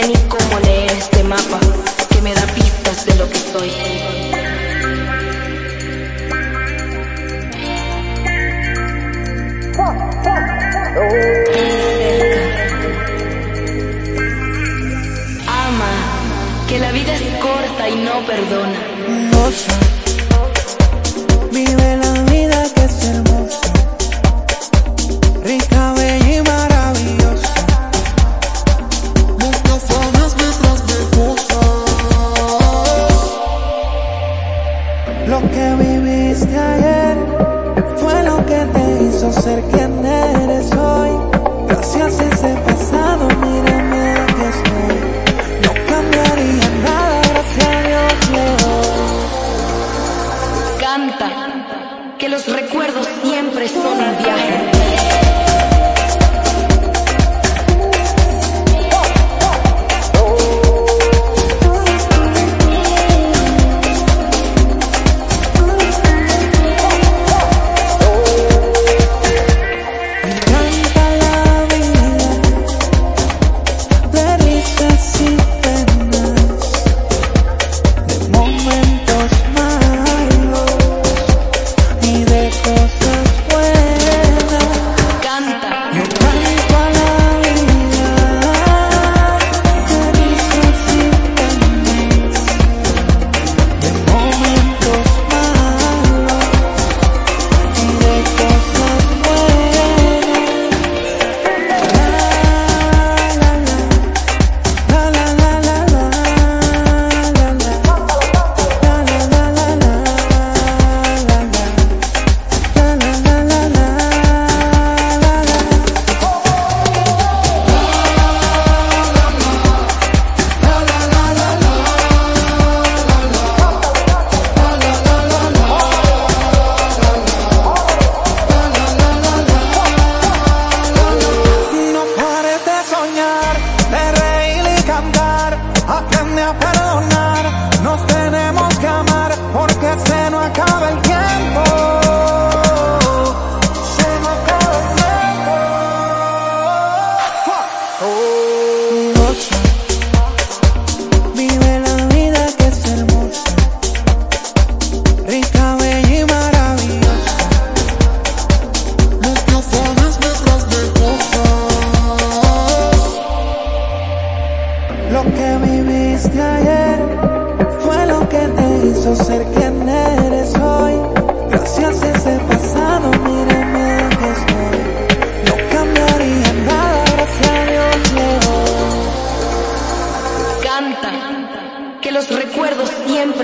sé ni cómo leer este mapa que me da pistas de lo que soy. Ama, que la vida es corta y no perdona. Vive te hizo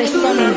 Christian